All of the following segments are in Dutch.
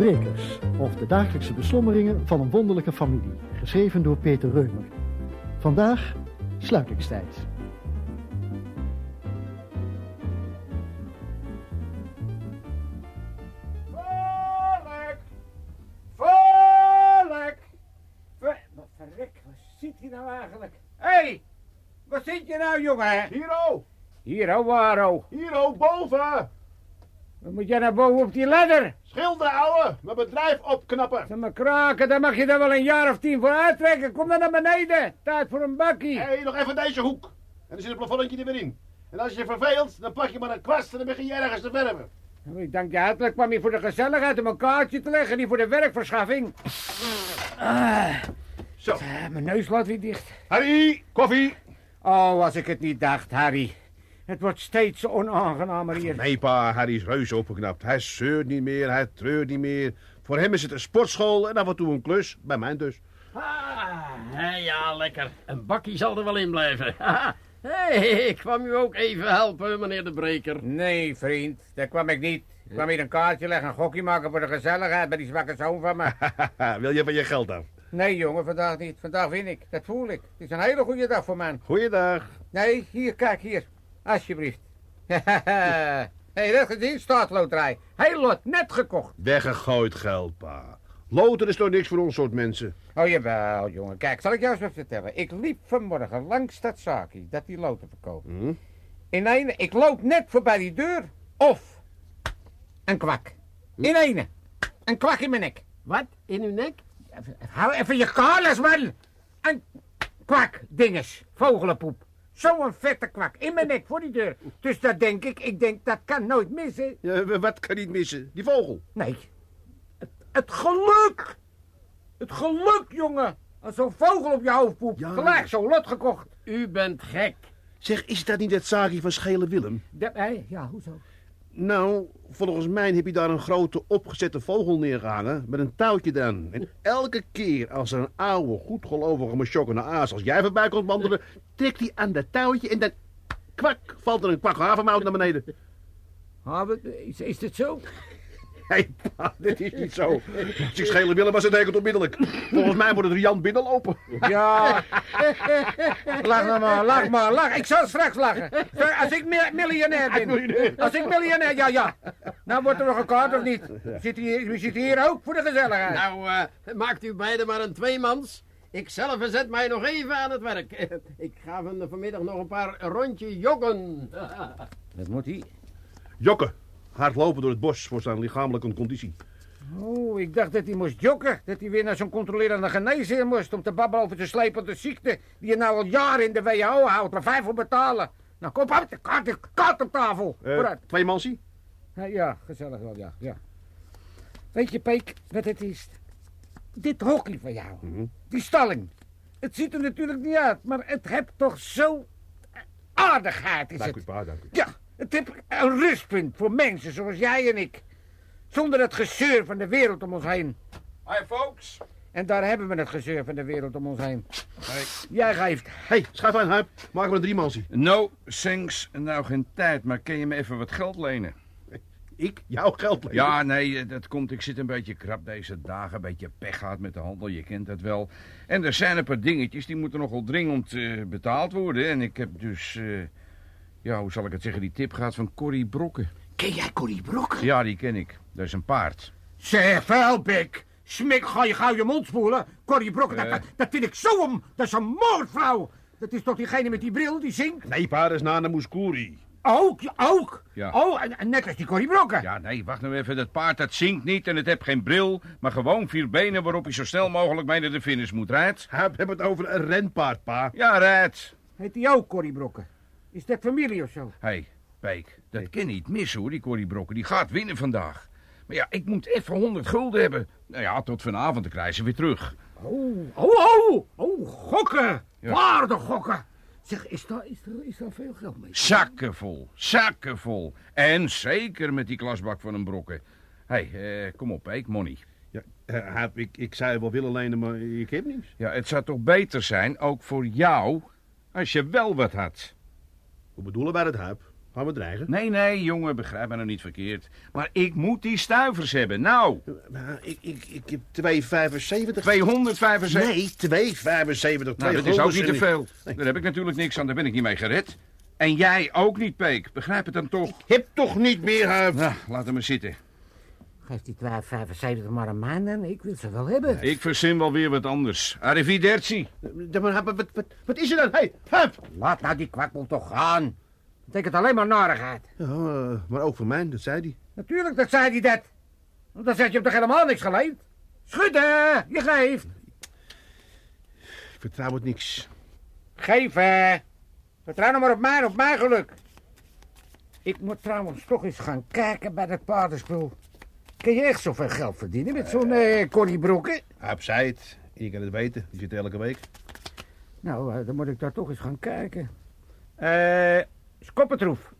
Brekers, of de dagelijkse beslommeringen van een wonderlijke familie, geschreven door Peter Reumer. Vandaag sluitingstijd. Volk! Volk! Ver- Wat verrek, wat zit hij nou eigenlijk? Hé, hey, wat zit je nou, jongen? Hero, Hier, oh, waar, oh. Hero, boven! Dan moet jij naar boven op die ladder. Schilderen, ouwe! Mijn bedrijf opknappen! Zeg maar kraken, daar mag je dan wel een jaar of tien voor uittrekken. Kom dan naar beneden. Tijd voor een bakkie. Hé, hey, nog even deze hoek. En dan zit een plafonnetje er weer in. En als je je verveelt, dan pak je maar een kwast en dan begin je ergens te verven. Nou, Ik dank je hartelijk, kwam hier voor de gezelligheid om een kaartje te leggen, niet voor de werkverschaffing. Ah, Zo. eh, mijn neus laat weer dicht. Harry, koffie! Oh, als ik het niet dacht, Harry. Het wordt steeds onaangenamer hier. Nee, pa, Harry is reuze opgeknapt. Hij zeurt niet meer, hij treurt niet meer. Voor hem is het een sportschool en af en toe een klus. Bij mij dus. Ah, hè, ja, lekker. Een bakkie zal er wel in blijven. Hé, ik kwam u ook even helpen, meneer de Breker. Nee, vriend, daar kwam ik niet. Ik kwam hier een kaartje leggen, een gokje maken voor de gezelligheid bij die zwakke zoon van me. Wil je van je geld af? Nee, jongen, vandaag niet. Vandaag win ik. Dat voel ik. Het is een hele goede dag voor mij. Goeiedag. Nee, hier, kijk hier. Alsjeblieft. Hé, hey, dat gezien? Staatsloterij. Heel lot, net gekocht. Weggegooid geld, pa. Loten is toch niks voor ons soort mensen? Oh, jawel, jongen. Kijk, zal ik jou eens wat vertellen. Ik liep vanmorgen langs dat zaakje, dat die loten verkoopt. Hm? In ene, ik loop net voorbij die deur. Of een kwak. In ene. Een kwak in mijn nek. Wat, in uw nek? Hou even je kalis, man. Een kwak, dinges. Vogelenpoep. Zo'n vette kwak in mijn nek voor die deur. Dus dat denk ik. Ik denk, dat kan nooit missen. Ja, wat kan niet missen? Die vogel. Nee. Het, het geluk. Het geluk, jongen. Als zo'n vogel op je hoofd poept. Ja. Gelijk zo'n lot gekocht. U bent gek. Zeg, is dat niet het zaakje van Schele Willem? Dat, ja, hoezo? Nou, volgens mij heb je daar een grote opgezette vogel neergehangen met een touwtje dan. En elke keer als er een oude, goedgelovige mesjokkende aas als jij voorbij komt wandelen, trekt hij aan dat touwtje en dan kwak, valt er een kwak havermout naar beneden. Wat- is, is dit zo? Hé, pa, dit is niet zo. Als ik Schele Willem was, het tekent onmiddellijk. Volgens mij wordt het Rian binnenlopen. Ja. lach nou maar, lach maar, lach. Ik zal straks lachen. Als ik mi- miljonair ben. Als ik miljonair, ja, ja. Nou wordt er nog een kaart of niet? Zit hier, we zitten hier ook voor de gezelligheid. Nou, eh, maakt u beiden maar een tweemans. Ik zelf zet mij nog even aan het werk. Ik ga van vanmiddag nog een paar rondje joggen. Dat moet hij. Jokken. Hardlopen door het bos voor zijn lichamelijke conditie. Oh, ik dacht dat hij moest jokken. Dat hij weer naar zo'n controlerende geneesheer moest... om te babbelen over de slepende ziekte... die je nou al jaren in de WHO houdt... waar vijf voor betalen. Nou, kom op, de kaart, de kaart op tafel. Vooruit. twee mansie? Ja, ja, gezellig wel, ja, ja. Weet je, Peek, wat het is? Dit hockey van jou, Mhm. die stalling. Het ziet er natuurlijk niet uit, maar het heeft toch zo aardigheid is Dank u, het. pa, dank u. Ja, het heeft een rustpunt voor mensen zoals jij en ik. Zonder het gezeur van de wereld om ons heen. Hi folks. En daar hebben we het gezeur van de wereld om ons heen. Jij geeft. Hé, hey, schuif aan, Huip. Maak maar een drie mansie. No, thanks. Nou geen tijd, maar kun je me even wat geld lenen? Ik? Jouw geld lenen? Ja, nee, eh, dat komt. Ik zit een beetje krap deze dagen. Een beetje pech gehad met de handel, je kent dat wel. En er zijn een paar dingetjes die moeten nogal dringend eh, betaald worden. En ik heb dus, eh, ja, hoe zal ik het zeggen, die tip gehad van Corrie Brokken. Ken jij Corrie Brokken? Ja, die ken ik. Dat is een paard. Zeg, vuilbek. Smik, ga je gauw je mond spoelen. Corrie Brokken, dat, Eh. dat, dat vind ik zo om. Dat is een moordvrouw. Dat is toch diegene met die bril die zingt? Nee, pa, dat is Nana Mouskouri. Ook, ook. Ja. Oh, en, en net als die Corrie Brokken. Ja, nee, wacht nou even. Dat paard dat zinkt niet en het heeft geen bril, maar gewoon vier benen waarop hij zo snel mogelijk mee naar de finish moet. Rijdt? Huip, heb het over een renpaard, pa. Ja, rijdt. Heet die ook Corrie Brokken? Is dat familie of zo? Hé, hey, Peek, dat kan niet missen hoor, die Corrie Brokken. Die gaat winnen vandaag. Maar ja, ik moet even 100 gulden hebben. Nou ja, tot vanavond dan krijg ze weer terug. Oh, oh, oh, oh, gokken. Ja. Waarde gokken. Zeg, is daar, is, daar, is daar veel geld mee? Zakken vol, zakken vol. En zeker met die klasbak van een brokken. Hé, hey, eh, kom op, Peek, money. Ja, eh, ik, ik zou je wel willen lenen, maar ik heb niets. Ja, het zou toch beter zijn, ook voor jou, als je wel wat had. Hoe bedoelen wij dat, Huip? Gaan we dreigen? Nee, nee, jongen, begrijp me nou niet verkeerd. Maar ik moet die stuivers hebben. Nou, Maar ik, ik, ik heb 2,75. 275. Nee, 2,75. Nou, dat is ook niet te veel. Daar heb ik natuurlijk niks aan, daar ben ik niet mee gered. En jij ook niet, Peek. Begrijp het dan toch? Heb toch niet meer, Huip? Nou, laat hem maar zitten. Geef die 2,75 maar aan mij dan. Ik wil ze wel hebben. Ik verzin wel weer wat anders. Arrivederci. Maar Huip, wat, wat, wat is er dan? Hé, hey, Huip! Laat nou die kwakkel toch gaan. Dat betekent alleen maar narigheid. Ja, eh, maar ook voor mij, dat zei hij. Natuurlijk, dat zei hij dat. Want dan zet je hem toch helemaal niks geleend. Schudden, je geeft. Ik vertrouw het niks. Geef, hè. Vertrouw nou maar op mij, op mijn geluk. Ik moet trouwens toch eens gaan kijken bij dat paardenspul. Kun je echt zoveel geld verdienen met zo'n eh Corrie Broeken? Huip zei het. Je kan het weten. Die zit elke week. Nou, eh, dan moet ik daar toch eens gaan kijken. Eh, Skoppetroef.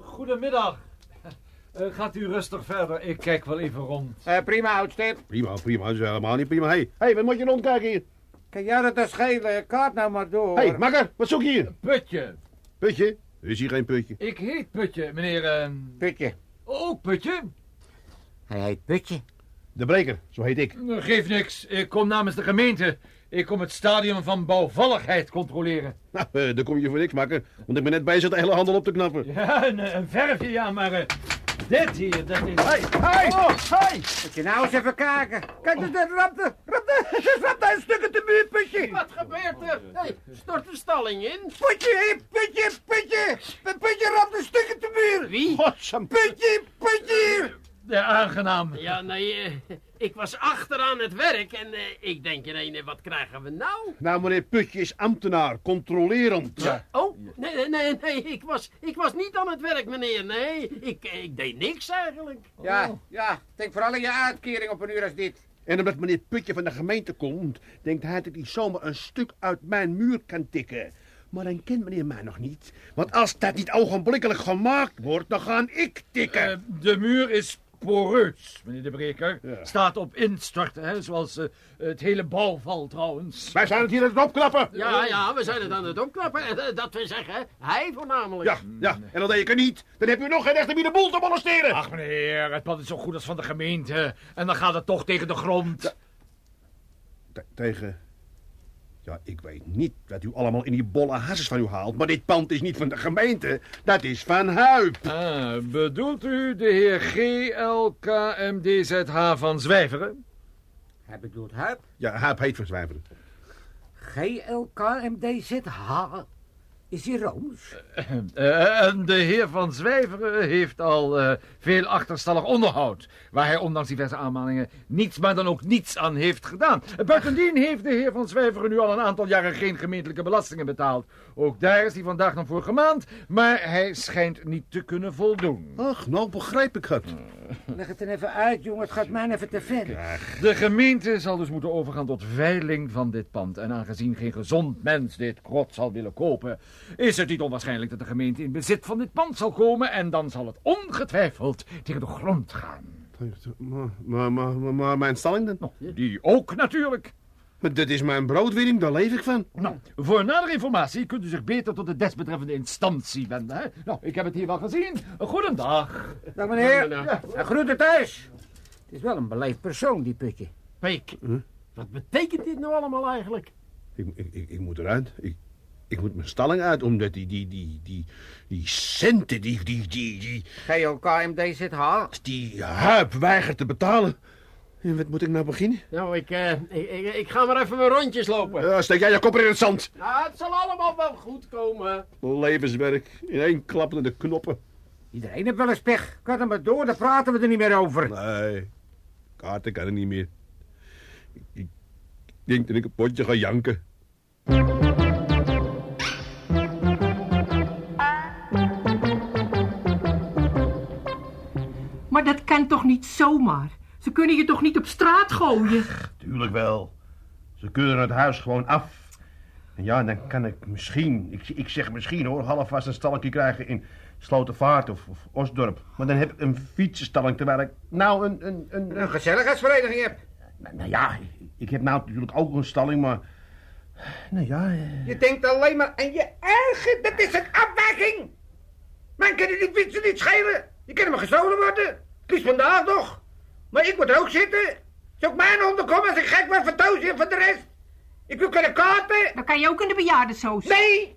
Goedemiddag. Eh, gaat u rustig verder, ik kijk wel even rond. Eh, prima, oudste. Prima, prima. Dat is helemaal niet prima. Hé, hey, hey, wat moet je rondkijken hier? Kan jij dat dan schelen? Kaart nou maar door. Hé, hey, makker, wat zoek je hier? Putje. Putje? Er is hier geen putje. Ik heet Putje, meneer... eh, Putje. Ook Putje? Hij heet Putje. De breker, zo heet ik. Eh, Geeft niks, ik kom namens de gemeente. Ik kom het stadium van bouwvalligheid controleren. Nou, eh, daar kom je voor niks, makker. Want ik ben net bezig de hele handel op te knappen. Ja, een, een verfje, ja, maar... eh, dit hier, dat is... Hé, hé, hé! Moet je nou eens even kijken. Kijk, dat dat rapt er. Rapt er. Rapt daar een stuk uit de muur, Putje. Wat gebeurt er? Hey, stort de stalling in. Putje, Putje, Putje. Putje rapt een stuk uit de muur. Wie? Godsam. Putje, Putje. Ja, aangenaam. Ja, nee, eh, ik was achteraan het werk en eh, ik denk ineens, wat krijgen we nou? Nou, meneer Putje is ambtenaar, controlerend. Ja. Oh, nee, nee, nee, nee, ik was, ik was niet aan het werk, meneer. Nee, ik, ik deed niks eigenlijk. Ja, ja. Denk vooral aan je uitkering op een uur als dit. En omdat meneer Putje van de gemeente komt, denkt hij dat hij zomaar een stuk uit mijn muur kan tikken. Maar dan kent meneer mij nog niet. Want als dat niet ogenblikkelijk gemaakt wordt, dan ga ik tikken. Eh, de muur is poreus, meneer de Breker. Ja. Staat op instorten, hè, zoals eh, het hele bouwval trouwens. Wij zijn het hier aan het opknappen. Ja, ja, we zijn het aan het opknappen. Eh, Dat we zeggen, hij voornamelijk. Ja, ja. En dan deed ik er niet. Dan heb u nog geen echte de boel te molesteren. Ach meneer, het pand is zo goed als van de gemeente. En dan gaat het toch tegen de grond. Te- tegen... Ja, ik weet niet wat u allemaal in die bolle hazes van u haalt, maar dit pand is niet van de gemeente. Dat is van Huip. Ah, bedoelt u de heer GLKMDZH van Zwijveren? Hij bedoelt Huip. Ja, Huip heet van Zwijveren. GLKMDZH. Is hij Rooms? Eh, en de heer van Zwijveren heeft al eh, veel achterstallig onderhoud. Waar hij ondanks diverse aanmaningen niets, maar dan ook niets aan heeft gedaan. Eh, Bovendien heeft de heer van Zwijveren nu al een aantal jaren geen gemeentelijke belastingen betaald. Ook daar is hij vandaag nog voor gemaand, maar hij schijnt niet te kunnen voldoen. Ach, nou begrijp ik het. Leg het er even uit, jongen. Het gaat mij even te ver. De gemeente zal dus moeten overgaan tot veiling van dit pand. En aangezien geen gezond mens dit krot zal willen kopen, is het niet onwaarschijnlijk dat de gemeente in bezit van dit pand zal komen. En dan zal het ongetwijfeld tegen de grond gaan. Maar, maar, maar, maar, maar mijn stalling dan? Nou, die ook natuurlijk. Maar dit is mijn broodwinning, daar leef ik van. Nou, voor nadere informatie kunt u zich beter tot de desbetreffende instantie wenden. Hè? Nou, ik heb het hier wel gezien. Goedendag. Dag meneer. Ja. En groeten thuis. Het is wel een beleefd persoon, die Putje. Peek, wat betekent dit nou allemaal eigenlijk? Ik, ik, ik, ik moet eruit. Ik, ik moet mijn stalling uit, omdat die, die, die, die, die centen, die, die, die, die, GLKMDZH. die Huip weigert te betalen. En wat moet ik nou beginnen? Nou, ik, eh, ik, ik, ik ga maar even mijn rondjes lopen. Ja, steek jij je kop in het zand. Nou, het zal allemaal wel goed komen. Levenswerk. In één klap naar de knoppen. Iedereen heeft wel eens pech. Kan er maar door, daar praten we er niet meer over. Nee, kaarten kan er niet meer. Ik, ik denk dat ik een potje ga janken. Maar dat kan toch niet zomaar? Ze kunnen je toch niet op straat gooien? Tuurlijk wel. Ze keuren het huis gewoon af. En ja, dan kan ik misschien, ik, ik zeg misschien hoor, half vast een stalletje krijgen in Slotervaart of, of Osdorp. Maar dan heb ik een fietsenstalling terwijl ik nou een... een, een, Een gezelligheidsvereniging hebt. nou, nou ja, ik, ik heb nou natuurlijk ook een stalling, maar... Nou ja, eh, Je denkt alleen maar aan je eigen. Dat is een afwijking. Man kan die fietsen niet schelen. Die kunnen me gestolen worden. Het is vandaag nog. Maar ik moet er ook zitten. Zou ik mijn onderkomen als ik gek ben van Toosje en van de rest? Ik wil kunnen kaarten. Dan kan je ook in de bejaardensoos. Nee!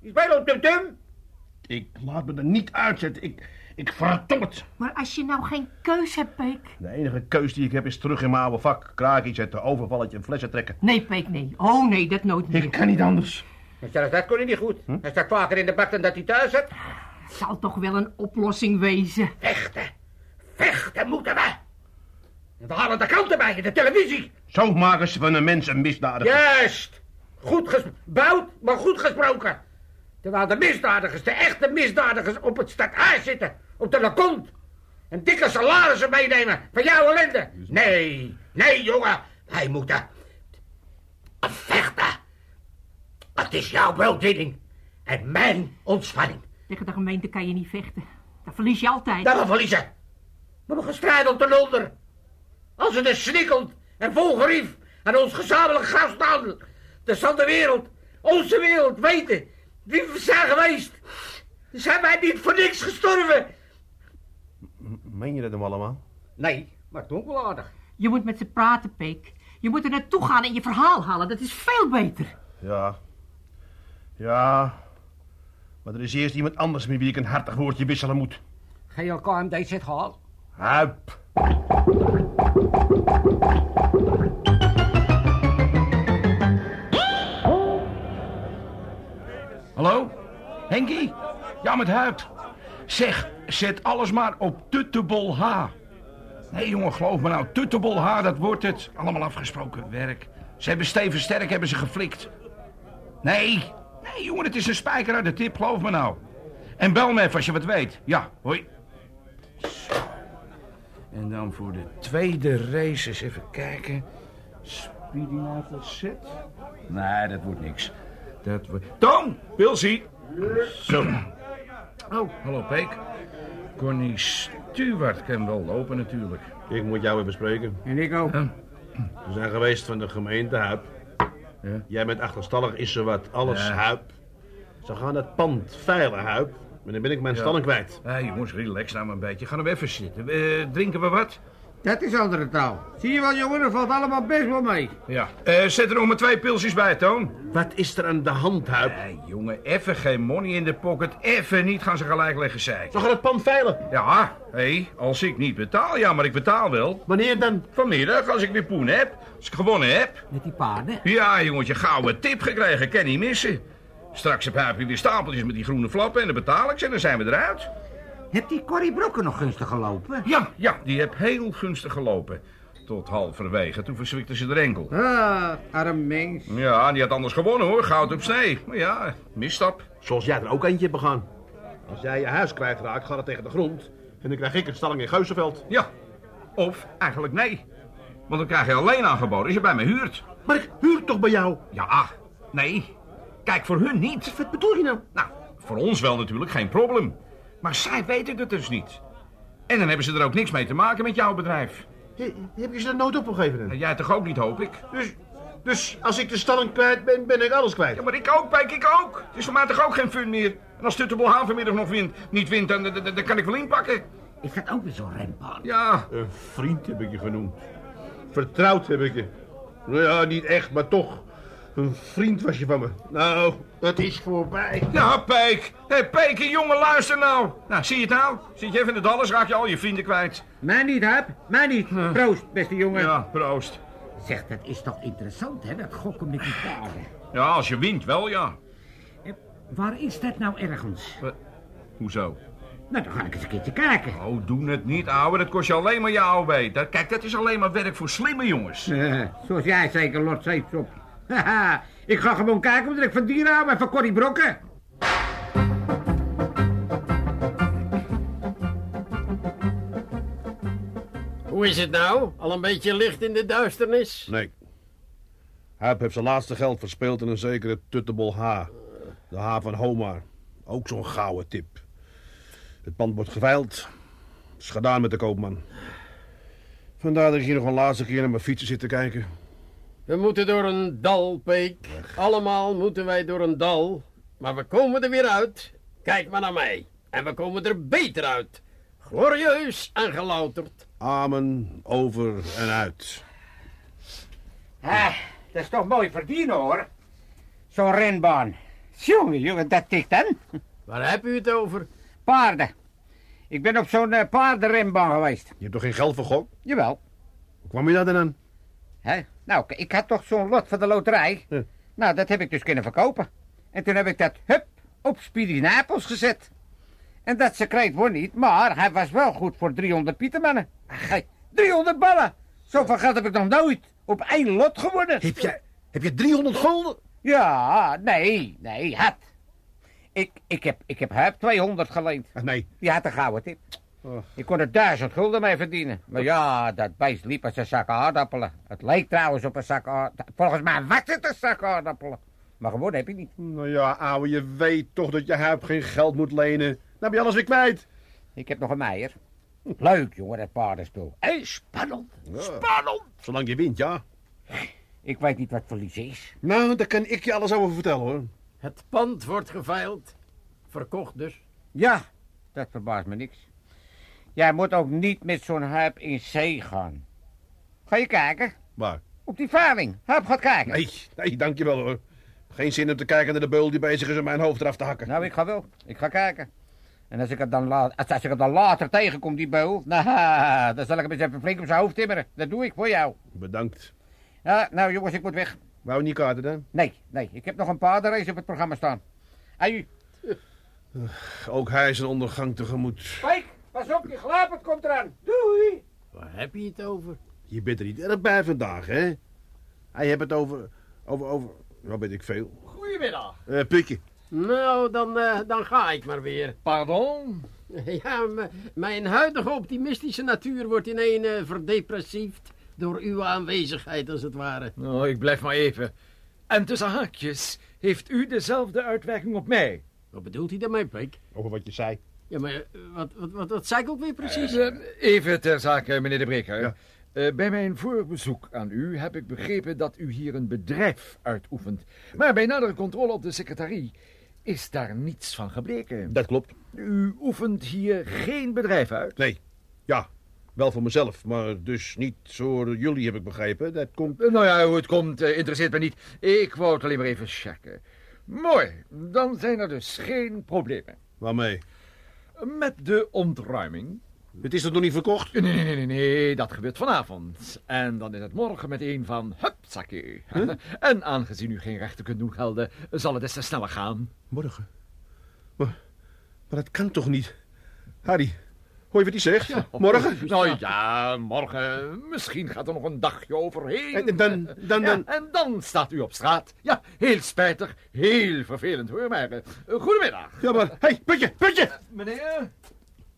Die spelen op tum-tum. Ik laat me er niet uitzetten. Ik, ik het. Maar als je nou geen keus hebt, Peek. De enige keus die ik heb is terug in mijn oude vak. Kraakje zetten, overvalletje en flessen trekken. Nee, Peek, nee. Oh, nee, dat nooit meer. Ik kan niet anders. En zelfs dat kon hij niet goed. Hij staat vaker in de bak dan dat hij thuis zit. Zal toch wel een oplossing wezen. Vechten. Vechten moeten we. En we halen de krant erbij in de televisie. Zo maken ze van een mens een misdadiger. Juist. Goed gebouwd, maar goed gesproken. Terwijl de misdadigers, de echte misdadigers, op het stadhuis zitten. Op de kont. En dikke salarissen meenemen van jouw ellende. Nee, nee jongen. Wij moeten vechten. Het is jouw broodwinning. En mijn ontspanning. Tegen de gemeente kan je niet vechten. Dan verlies je altijd. Dat we verliezen. We hebben gestrijd ten onder. Als het is snikkeld en vol gerief aan ons gezamenlijk graf staan, dan zal de wereld, onze wereld, weten wie we zijn geweest. Zijn wij niet voor niks gestorven? Meen je dat hem allemaal? Nee, maar het ook wel aardig. Je moet met ze praten, Peek. Je moet er naartoe gaan en je verhaal halen. Dat is veel beter. Ja. Ja. Maar er is eerst iemand anders met wie ik een hartig woordje wisselen moet. Ga je elkaar hem deze gehaald? Huip. Hallo? Henkie? Ja, met Huid. Zeg, zet alles maar op Tuttebol H. Nee, jongen, geloof me nou. Tuttebol H, dat wordt het. Allemaal afgesproken werk. Ze hebben Steven Sterk hebben ze geflikt. Nee, nee, jongen, het is een spijker uit de tip, geloof me nou. En bel me even als je wat weet. Ja, hoi. Zo. En dan voor de tweede race eens even kijken. Speedy set? Nee, dat wordt niks. Dat wordt... Toon, Pilsie. Zo. Oh, hallo Peek. Connie Stewart kan wel lopen natuurlijk. Ik moet jou even spreken. En ik ook. We zijn geweest van de gemeente Huip. Ja. Jij bent achterstallig, is er wat. Alles Ja. Huip. Ze gaan het pand veilig Huip. Maar dan ben ik mijn Ja. stalling kwijt. Hé jongens, relax nou maar een beetje. Ga nou even zitten. Eh, drinken we wat? Dat is andere taal. Zie je wel, jongen, dat valt allemaal best wel mee. Ja. Eh, zet er nog maar twee pilsjes bij, Toon. Wat is er aan de hand, Huip? Nee, jongen, even geen money in de pocket. Even niet gaan ze gelijk leggen zeiken. Ze gaan het pand veilig. Ja, hé, als ik niet betaal, ja, maar ik betaal wel. Wanneer dan? Vanmiddag, als ik weer poen heb. Als ik gewonnen heb. Met die paarden? Ja, jongetje, gouden tip gekregen. Kan niet missen. Straks heb je weer stapeltjes met die groene flappen en dan betaal ik ze en dan zijn we eruit. Heb die Corrie Brokken nog gunstig gelopen? Ja, ja, die heb heel gunstig gelopen. Tot halverwege, toen verzwikte ze de enkel. Ah, arm mens. Ja, die had anders gewonnen hoor, goud op snee. Maar ja, misstap. Zoals jij er ook eentje hebt begaan. Als jij je huis kwijtraakt, gaat het tegen de grond. En dan krijg ik een stalling in Geuzenveld. Ja, of eigenlijk nee. Want dan krijg je alleen aangeboden als je bij me huurt. Maar ik huur toch bij jou? Ja, nee. Kijk, voor hun niet. Wat bedoel je nou? Nou, voor ons wel natuurlijk, geen probleem. Maar zij weten het dus niet. En dan hebben ze er ook niks mee te maken met jouw bedrijf. He- heb je ze er nooit opgegeven dan? En jij toch ook niet, hoop ik? Dus, dus als ik de stalling kwijt ben, ben ik alles kwijt. Ja, maar ik ook, Pijk, ik ook. Het is voor mij toch ook geen fun meer. En als Tuttebel Haan vanmiddag nog wint, niet wint, dan, dan, dan- dan kan ik wel inpakken. Is dat ook weer zo'n rempaan? Ja, Een vriend heb ik je genoemd. Vertrouwd heb ik je. Nou ja, niet echt, maar toch. Een vriend was je van me. Nou, het is voorbij. ja, Pijk. Hé, Pijk, jongen, luister nou. Nou, zie je het nou? Zit je even in de dalles, raak je al je vrienden kwijt. Mij niet, Huip. Mij niet. Proost, beste jongen. Ja, proost. Zeg, dat is toch interessant, hè, dat gokken met die paarden. Ja, als je wint wel, ja. Eh, Waar is dat nou ergens? Hoezo? Nou, dan ga ik eens een keertje kijken. Oh, doe het niet, ouwe. Dat kost je alleen maar je ouwe. Dat, kijk, dat is alleen maar werk voor slimme jongens. Eh, zoals jij zeker, Lord Zeepsop. Haha, ik ga gewoon kijken omdat ik van dieren hou en van Corrie Brokken. Hoe is het nou? Al een beetje licht in de duisternis? Nee. Huip heeft zijn laatste geld verspeeld in een zekere Tuttebol H. De H van Homar. Ook zo'n gouden tip. Het pand wordt geveild. is gedaan met de koopman. Vandaar dat ik hier nog een laatste keer naar mijn fietsen zit te kijken. We moeten door een dal, Peek. Allemaal moeten wij door een dal. Maar we komen er weer uit. Kijk maar naar mij. En we komen er beter uit. Glorieus en gelouterd. Amen, over en uit. Ah, dat is toch mooi verdienen hoor. Zo'n renbaan. Jongen, jongen, dat tikt dan. Waar heb u het over? Paarden. Ik ben op zo'n eh, paardenrenbaan geweest. Je hebt toch geen geld voor gok? Jawel. Hoe kwam je daar dan aan? Hè? Nou, ik had toch zo'n lot van de loterij. Nou, dat heb ik dus kunnen verkopen. En toen heb ik dat, hup, op Speedy Napels gezet. En dat secreet won niet, maar hij was wel goed voor 300 pietermannen. Hey, 300 ballen! Zoveel geld heb ik nog nooit op één lot gewonnen. Heb je, heb je 300 gulden? Ja, nee, nee, had. Ik, ik heb, ik heb Huip 200 geleend. Ah, nee. Die had een gouden tip. Oh. Ik kon er duizend gulden mee verdienen. Maar ja, dat beest liep als een zak aardappelen. Het leek trouwens op een zak aardappelen. Volgens mij was het een zak aardappelen. Maar gewonnen heb ik niet. Nou ja, ouwe, je weet toch dat je huip geen geld moet lenen. Dan heb je alles weer kwijt. Ik heb nog een meier. Leuk, jongen, dat paardenspul. En spannend. Spannend. Zolang je wint, ja. Ik weet niet wat verlies is. Nou, daar kan ik je alles over vertellen, hoor. Het pand wordt geveild. Verkocht dus. Ja, dat verbaast me niks. Jij moet ook niet met zo'n huip in zee gaan. Ga je kijken? Waar? Op die veiling. Huip gaat kijken. Nee, nee, dankjewel, hoor. Geen zin om te kijken naar de beul die bezig is om mijn hoofd eraf te hakken. Nou, ik ga wel. Ik ga kijken. En als ik het dan, als, als ik het dan later tegenkom, die beul, nou, dan zal ik hem eens even flink op zijn hoofd timmeren. Dat doe ik voor jou. Bedankt. Ja, nou jongens, ik moet weg. Wou niet kaarten dan? Nee, nee, ik heb nog een paardenrace op het programma staan. Aju, Ook hij is een ondergang tegemoet. kijk, pas op, je glapert komt eraan. Doei. Waar heb je het over? Je bent er niet erg bij vandaag, hè? Hij heeft het over... Over, over... Wat weet ik veel. Goedemiddag. Eh Pikje. Nou, dan, eh, dan ga ik maar weer. Pardon? Ja, mijn huidige optimistische natuur wordt ineen eh verdepressiefd door uw aanwezigheid, als het ware. Nou, ik blijf maar even. En tussen haakjes, heeft u dezelfde uitwerking op mij? Wat bedoelt hij daarmee, Peek? Over wat je zei. Ja, maar eh, wat, wat, wat, wat zei ik ook weer precies? Eh, even ter zake, meneer de Breker. Ja. Eh, bij mijn voorbezoek aan u heb ik begrepen dat u hier een bedrijf uitoefent. Maar bij nadere controle op de secretarie is daar niets van gebleken. Dat klopt. U oefent hier geen bedrijf uit. Nee. Ja. Wel voor mezelf, maar dus niet voor jullie, heb ik begrepen. Dat komt... Eh, Nou ja, hoe het komt, eh, interesseert me niet. Ik wou het alleen maar even checken. Mooi, dan zijn er dus geen problemen. Waarmee? Met de ontruiming. Het is toch nog niet verkocht? Nee, nee, nee, nee, nee, dat gebeurt vanavond. En dan is het morgen meteen van hupsakee. En aangezien u geen rechten kunt doen gelden, zal het des te sneller gaan. Morgen. Maar, maar dat kan toch niet? Harry, hoor je wat hij zegt? Morgen? Nou ja, morgen. Misschien gaat er nog een dagje overheen. En dan, dan, Ja, dan... en dan staat u op straat. Ja, heel spijtig, heel vervelend hoor. Maar eh, goedemiddag. Ja, maar... Hé, hey, putje, putje! Meneer?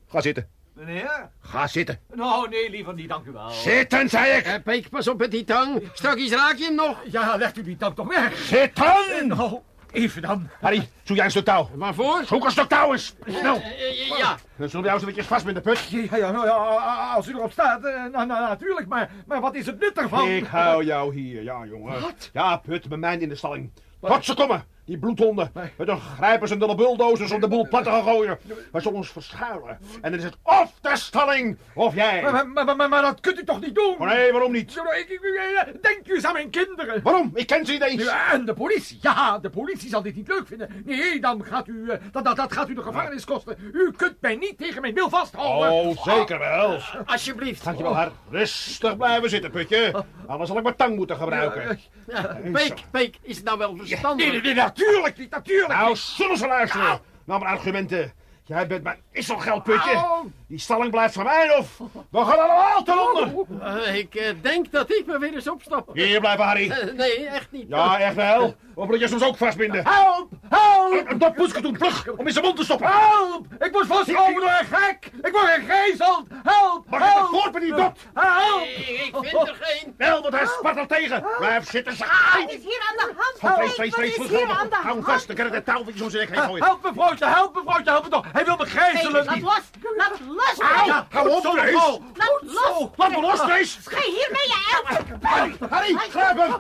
Ga zitten. Meneer? Ga zitten. Nou, nee, liever niet, dank u wel. Zitten, zei ik! Eh, Peek, pas op met die tang. Straks raak je hem nog. Ja, legt u die tang toch weg. Zitten! Nou, even dan. Harry, zoek jij een stuk touw. Waarvoor? Zoek een stuk touw eens. Snel. Eh, eh, ja. Dan zullen we jou zo netjes vast met de put. Ja, ja, nou ja, als u erop staat, eh, nou, nou, natuurlijk, maar, maar wat is het nut ervan? Ik hou jou hier, ja, jongen. Ja, put, bij mij in de stalling. Tot ze komen, die bloedhonden. Met hun grijpers en de bulldozers om de boel plat te gaan gooien. We zullen ons verschuilen. En dan is het of de stalling, of jij. Maar, maar, maar, maar, maar dat kunt u toch niet doen? Oh, nee, waarom niet? Ik- denk u eens aan mijn kinderen. Waarom? Ik ken ze niet eens. En de politie. Ja, de politie zal dit niet leuk vinden. Nee, dan gaat u, eh, dat, dat, dat gaat u de gevangenis kosten. U kunt mij niet tegen mijn wil vasthouden. Oh, zeker wel. Alsjeblieft. Dankjewel, Har. Rustig blijven zitten, putje. Anders zal ik mijn tang moeten gebruiken. Peek, Peek, is het nou wel verstandig? Nee, nee, nee, natuurlijk niet, natuurlijk Nou, niet. zullen ze luisteren. Nou, mijn argumenten. Jij bent mijn isselgeldputje. Die stalling blijft van mij of we gaan allemaal ten onder. Eh, ik eh, denk dat ik me weer eens opstap. Hier blijven, Harry. Eh, nee, echt niet. Ja, echt wel. Of moet je soms ook vastbinden? Help, help, dat ik doen, vlug, om in zijn mond te stoppen. help. Ik word vastgehouden door een gek. Ik word gegezeld. Help, Mag ik het help. voort met die dot? Help. Ik, ik vind er geen. Wel, want hij spartelt tegen. Blijf zitten, Wat saai. is hier aan de hand? Wat is hier aan de Hou hem hand? vast, dan kan ik het touwtje heen gooien. Help me, vrouwtje, help me, vrouwtje, help me toch. Hij wil me gijzelen. Laat los. Laat los. Hou, Laat los. Laat me los, Kees. Schij hiermee je elf! Harry, Harry, grijp hem.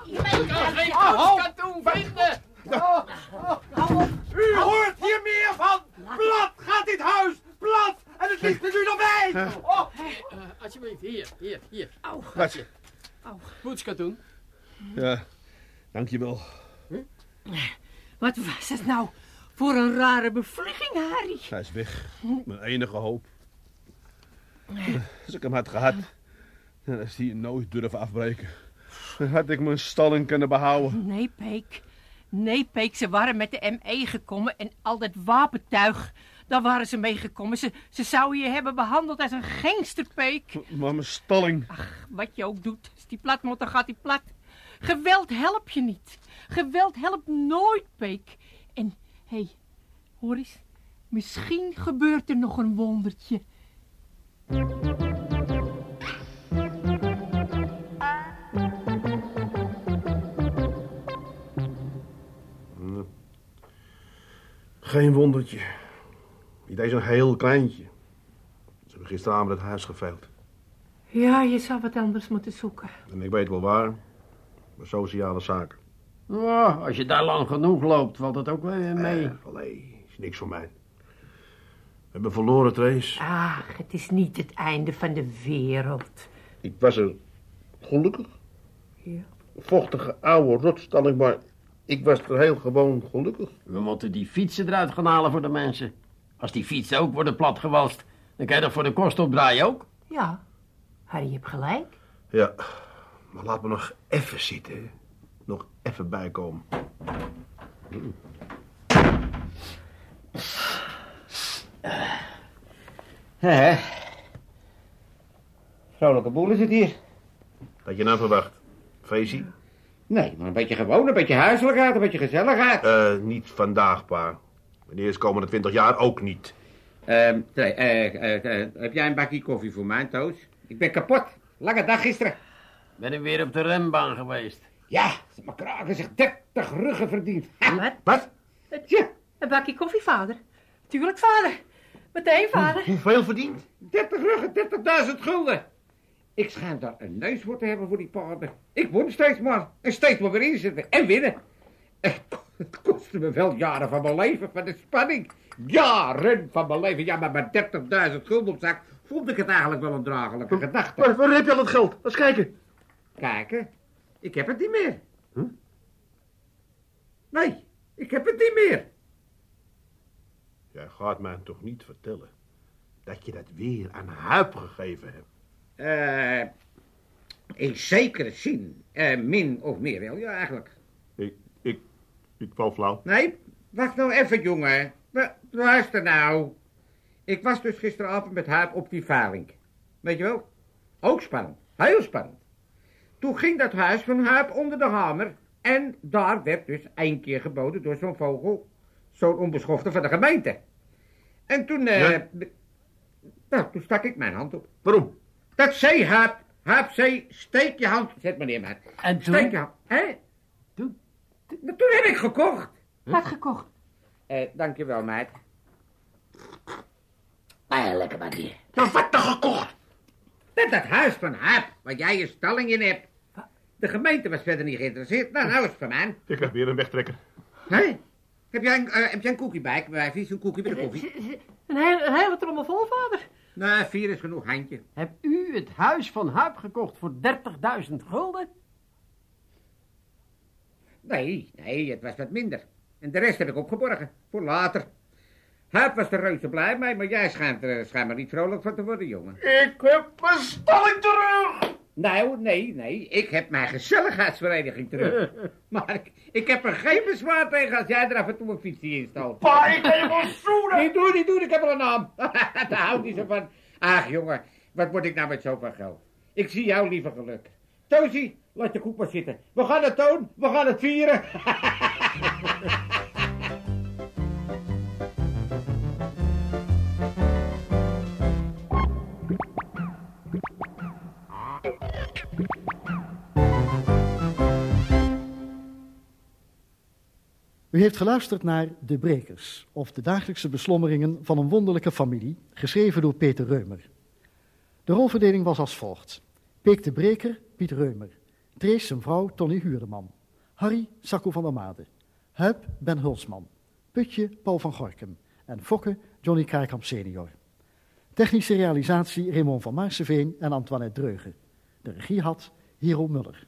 Kan doen. U hoort hier meer van. Plat gaat dit huis. Plat. En het ligt er nu nog bij. Oh. Eh, alsjeblieft, hier, hier, hier. Au. Watje. Au. doen. Ja, dankjewel. Hm? Wat was het nou? Voor een rare bevlieging, Harry? Hij is weg. Mijn enige hoop. Als ik hem had gehad, dan is hij nooit durven afbreken. Dan had ik mijn stalling kunnen behouden. Nee, Peek. Nee, Peek, ze waren met de ME gekomen en al dat wapentuig, daar waren ze mee gekomen. Ze, ze zouden je hebben behandeld als een gangster, Peek. Maar mijn stalling... Wat je ook doet, als die plat moet, dan gaat die plat. Geweld helpt je niet. Geweld helpt nooit, Peek. En, hé, hey, hoor eens, misschien gebeurt er nog een wondertje. Geen wondertje. Niet eens een heel kleintje. Ze hebben gisteravond het huis geveild. Ja, je zou wat anders moeten zoeken. En ik weet wel waar. Maar sociale zaken. Ja, als je daar lang genoeg loopt, valt het ook wel weer mee. Eh, allee, is niks voor mij. We hebben verloren, Trace. Ach, het is niet het einde van de wereld. Ik was er gelukkig. Ja. Vochtige oude rotstalling, maar ik was er heel gewoon gelukkig. We moeten die fietsen eruit gaan halen voor de mensen. Als die fietsen ook worden platgewalst, dan kan je toch voor de kost opdraaien ook? Ja, Harry, je hebt gelijk. Ja, maar laat me nog even zitten. Nog even bijkomen. Hè? Vrolijke boel is het hier. Had je nou verwacht? Feestie? Nee, maar een beetje gewoon, een beetje huiselijkheid, een beetje gezelligheid. Eh, niet vandaag, pa. Wanneer is komende twintig jaar ook niet. Ehm, nee, eh, eh, eh, heb jij een bakje koffie voor mij, Toos? Ik ben kapot. Lange dag gisteren. Ben ik weer op de rembaan geweest. Ja, mijn kraken zich 30 ruggen verdiend. Wat? Wat? Ja, Een bakje koffie, vader. Tuurlijk, vader. Meteen, vader. Hoeveel verdiend? 30 ruggen, 30.000 gulden. Ik schijn daar een neus voor te hebben voor die paarden. Ik won steeds maar. En steeds maar weer inzetten. En winnen. Het het kostte me wel jaren van mijn leven, van de spanning. Jaren van mijn leven. Ja, maar met 30.000 gulden op zak vond ik het eigenlijk wel een dragelijke gedachte. Waar, waar heb je al dat geld? Eens kijken. Kijken, ik heb het niet meer. Nee, ik heb het niet meer. Jij gaat mij toch niet vertellen dat je dat weer aan Huip gegeven hebt? Eh, in zekere zin, eh, min of meer wel, ja eigenlijk. Ik, ik, ik val flauw. Nee, wacht nou even, jongen. Lu- Luister nou. Ik was dus gisteravond met haar op die veiling. Weet je wel? Ook spannend. Heel spannend. Toen ging dat huis van Huip onder de hamer. En daar werd dus één keer geboden door zo'n vogel. Zo'n onbeschofte van de gemeente. En toen, eh, Ja? nou, toen stak ik mijn hand op. Waarom? Dat zei Huip. Huip zei, steek je hand. Zet meneer maar. En Steek je toen? hand. Hè? Toen? Toen heb ik gekocht. Wat gekocht? Eh, dankjewel, meid. Ah, lekker maar. Nou, wat dan gekocht? Met dat huis van Huip, waar jij je stalling in hebt. De gemeente was verder niet geïnteresseerd. Nou, nou is het van mij. Ik krijg weer een wegtrekker. Hé? Heb jij een, eh, heb jij een koekie bij? Vies een koekie bij de koffie? Een hele, een hele trommel vol, vader. Nee, vier is genoeg, handje. Heb u het huis van Huip gekocht voor 30.000 gulden? Nee, nee, het was wat minder. En de rest heb ik opgeborgen. Voor later. Huip was er reuze blij mee, maar jij schijnt er schijnbaar niet vrolijk van te worden, jongen. Ik heb mijn stalling terug! Nou, nee, nee, ik heb mijn gezelligheidsvereniging terug. maar ik, ik heb er geen bezwaar tegen als jij er af en toe een fietsje instalt. Pa, ik heb mijn schoenen! Niet doen, niet doen, ik heb al een naam. Daar houdt hij zo van. Ach, jongen, wat moet ik nou met zoveel geld? Ik zie jou liever gelukkig. Toosie, laat je maar zitten. We gaan het doen, we gaan het vieren. U heeft geluisterd naar De Brekers, of de dagelijkse beslommeringen van een wonderlijke familie, geschreven door Peter Reumer. De rolverdeling was als volgt. Peek de Breker, Piet Reumer. Trees zijn vrouw, Tony Huurdeman. Harry, Sacco van der Made. Huip, Ben Hulsman. Putje, Paul van Gorkum. En Fokke, Johnny Kraaikamp senior. Technische realisatie, Raymond van Maarseveen en Antoinette Dreugen. De regie had Hero Muller.